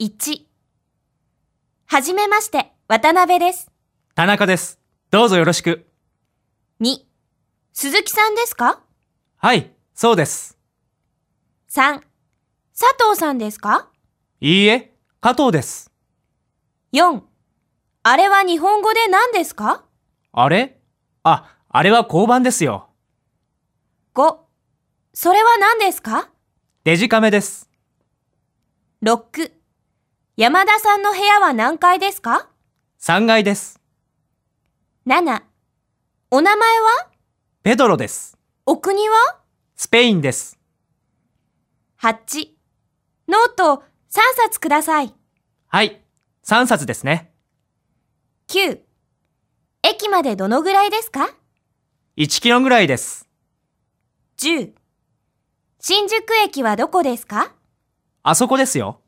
1はじめまして、渡辺です。田中です。どうぞよろしく。2鈴木さんですか？はい、そうです。?3 佐藤さんですか？いいえ、加藤です。?4 あれは日本語で何ですか？あれ？あ、あれは交番ですよ。?5 それは何ですか？デジカメです。?6 山田さんの部屋は何階ですか？3階です。?7 お名前は？ペドロです。お国は？スペインです。?8 ノート3冊ください。はい、3冊ですね。9駅までどのぐらいですか？1キロぐらいです。?10 新宿駅はどこですか？あそこですよ。